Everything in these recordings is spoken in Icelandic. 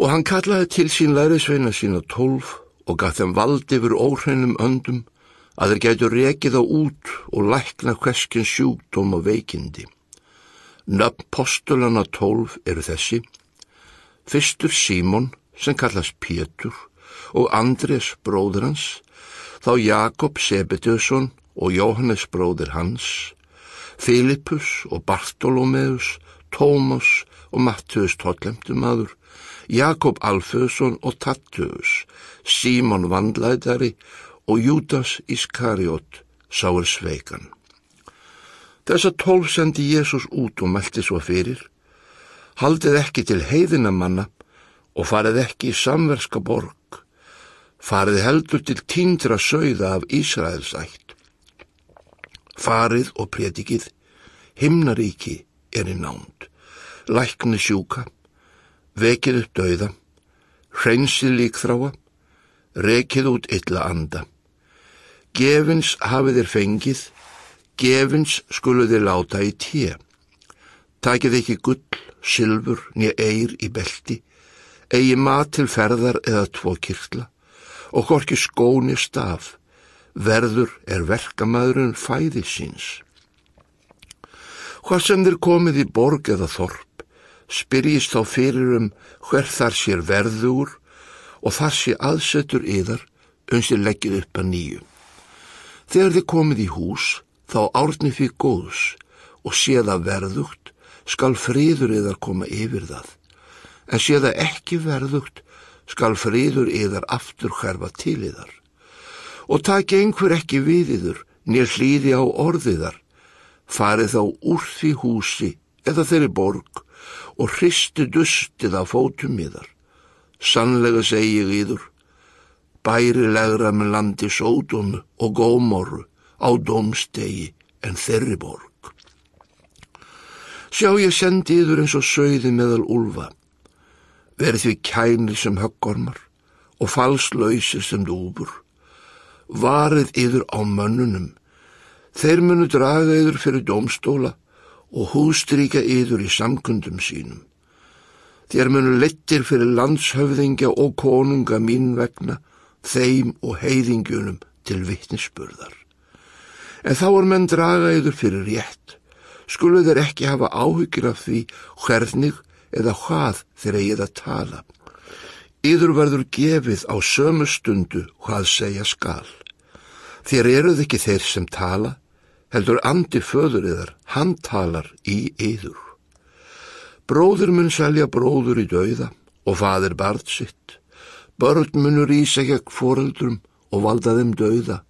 Og hann kallaði til sín lærisveina sína tólf og gaf þeim vald yfir óhreinum öndum að þeir gætu rekið á út og lækna hverskinn sjúkdóm og veikindi. Nöfn postulana tólf eru þessi, fyrstur Símon sem kallast Pétur og Andrés bróður hans, þá Jakob Sebedjösson og Jóhannes bróður hans, Filippus og Bartolomeus, Tómas og Mattius Tollemtumadur, Jakob Alföðsson og Tattuus, Símon Vandlætari og Júdas Iskariot sáur sveikan. Þessa tólf sendi Jésús út og meldi svo fyrir, haldið ekki til heiðinamanna og farið ekki í samverska borg, farið heldur til tíndra sögða af Ísraels ætt. Farið og predikið, himnaríki er í nánd, lækni sjúka, vekið upp dauða, hreinsið líkþráa, rekið út illa anda. Gefins hafið þér fengið, gefins skulu þér láta í tíu. Takið ekki gull, sylfur, nýja eir í belti, eigi mat til ferðar eða tvo kirkla og hvorki skóni staf, verður er verkamæðurinn fæði síns. Hvað sem þér komið í borg eða þorp, spyrjist þá fyrir um hver þar sér verður og þar sé aðsetur yðar uns þið leggið upp að nýju. Þegar þið komið í hús þá árni fyrir góðs og séða verðugt skal fríður yðar koma yfir það. En séða ekki verðugt skal fríður yðar aftur hverfa til yðar. Og taki einhver ekki við yður nér hlýði á orðiðar, farið þá úr því húsi eða þeirri borg og hristi dustið á fótum þar. Sannlega segi ég íður, bæri legra með landi sódónu og gómoru á dómstegi en þeirri borg. Sjá ég sendi íður eins og sögði meðal úlfa, verið því kænir sem höggormar og falslöysi sem dúbur. Varið íður á mönnunum, þeir munu draga íður fyrir dómstóla og hústríka yður í samkundum sínum. Þér munu lettir fyrir landshöfðingja og konunga mín vegna, þeim og heiðingjunum til vittnisspurðar. En þá er menn draga yður fyrir rétt, skulu þeir ekki hafa áhyggjur af því hvernig eða hvað þeir eigið að tala. Yður verður gefið á sömu stundu hvað segja skal. Þér eruð ekki þeir sem tala, heldur andi föður yðar, hann talar í yður. Bróður mun selja bróður í dauða og fadir barð sitt. Börn munur ísækja fóreldrum og valda þeim dauða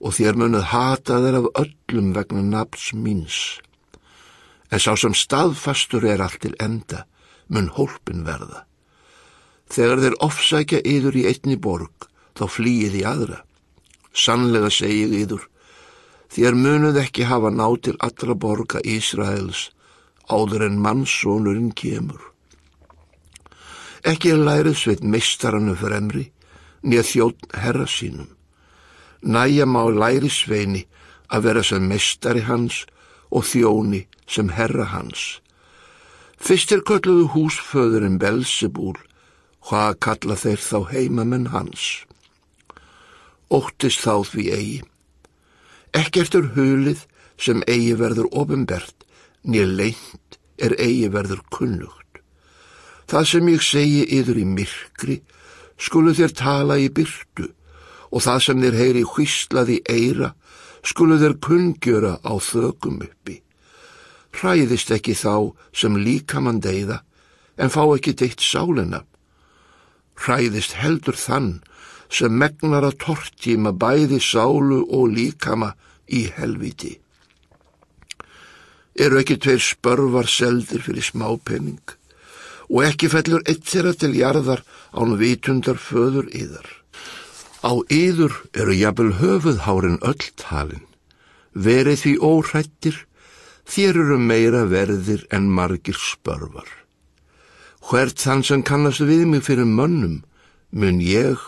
og þér munuð hata þeir af öllum vegna nafns míns. En sá sem staðfastur er allt til enda mun hólpin verða. Þegar þeir ofsækja yður í einni borg þá flýið í aðra. Sannlega segið yður þér munuð ekki hafa ná til allra borga Ísraels áður en mannsónurinn kemur. Ekki lærið sveit mistaranu fremri, nýja þjótt herra sínum. Næja má læri sveini að vera sem mistari hans og þjóni sem herra hans. Fyrst er kölluðu húsföðurinn Belsebúl, hvað kalla þeir þá heimamenn hans. Óttist þá því eigi. Ekkert er hulið sem eigi verður ofinbert, nýr leint er eigi verður kunnugt. Það sem ég segi yður í myrkri, skulu þér tala í byrtu og það sem þér heyri hvíslaði eira, skulu þér kunngjöra á þögum uppi. Hræðist ekki þá sem líkamann deyða, en fá ekki deitt sálina. Hræðist heldur þann sem megnar að tortíma bæði sálu og líkama í helviti. Eru ekki tveir spörvar seldir fyrir smápenning og ekki fellur eitt þeirra til jarðar án vitundar föður yðar. Á yður eru jafnvel höfuðhárin öll talin. Verið því óhrættir, þér eru meira verðir en margir spörvar. Hvert þann sem kannast við mig fyrir mönnum mun ég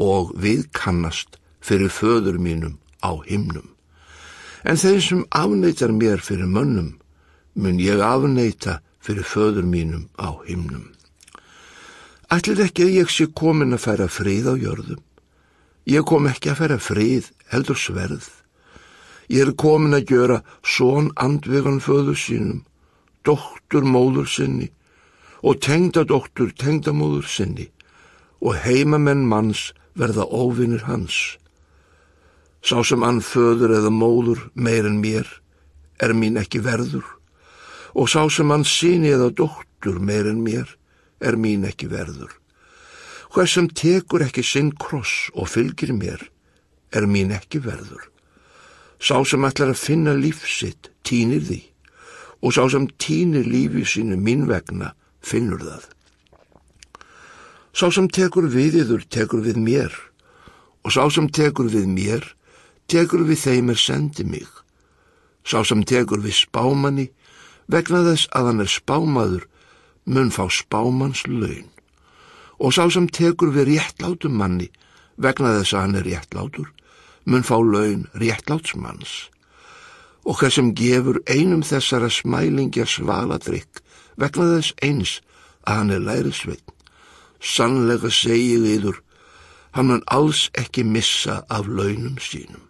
og við kannast fyrir föður mínum á himnum. En þeim sem afneitar mér fyrir mönnum mun ég afneita fyrir föður mínum á himnum. Ætlið ekki að ég sé komin að færa frið á jörðum. Ég kom ekki að færa frið, heldur sverð. Ég er komin að gjöra són andvegan föðu sínum, doktur móður sinni og tengdadoktur tengdamóður sinni og heimamenn manns verða óvinnir hans. Sá sem hann föður eða móður meir en mér er mín ekki verður og sá sem hann síni eða doktur meir en mér er mín ekki verður. Hvað sem tekur ekki sinn kross og fylgir mér er mín ekki verður. Sá sem ætlar að finna lífsitt týnir því og sá sem týnir lífi sínu mín vegna finnur það. Sá sem tekur við yður tekur við mér og sá sem tekur við mér tekur við þeim er sendi mig. Sá sem tekur við spámanni, vegna þess að hann er spámaður, mun fá spámans laun. Og sá sem tekur við réttlátum manni, vegna þess að hann er réttlátur, mun fá laun réttlátsmanns. Og hvað sem gefur einum þessara smælingja svaladrykk, vegna þess eins að hann er lærisveitn. Sannlega segi viður, hann mun alls ekki missa af launum sínum.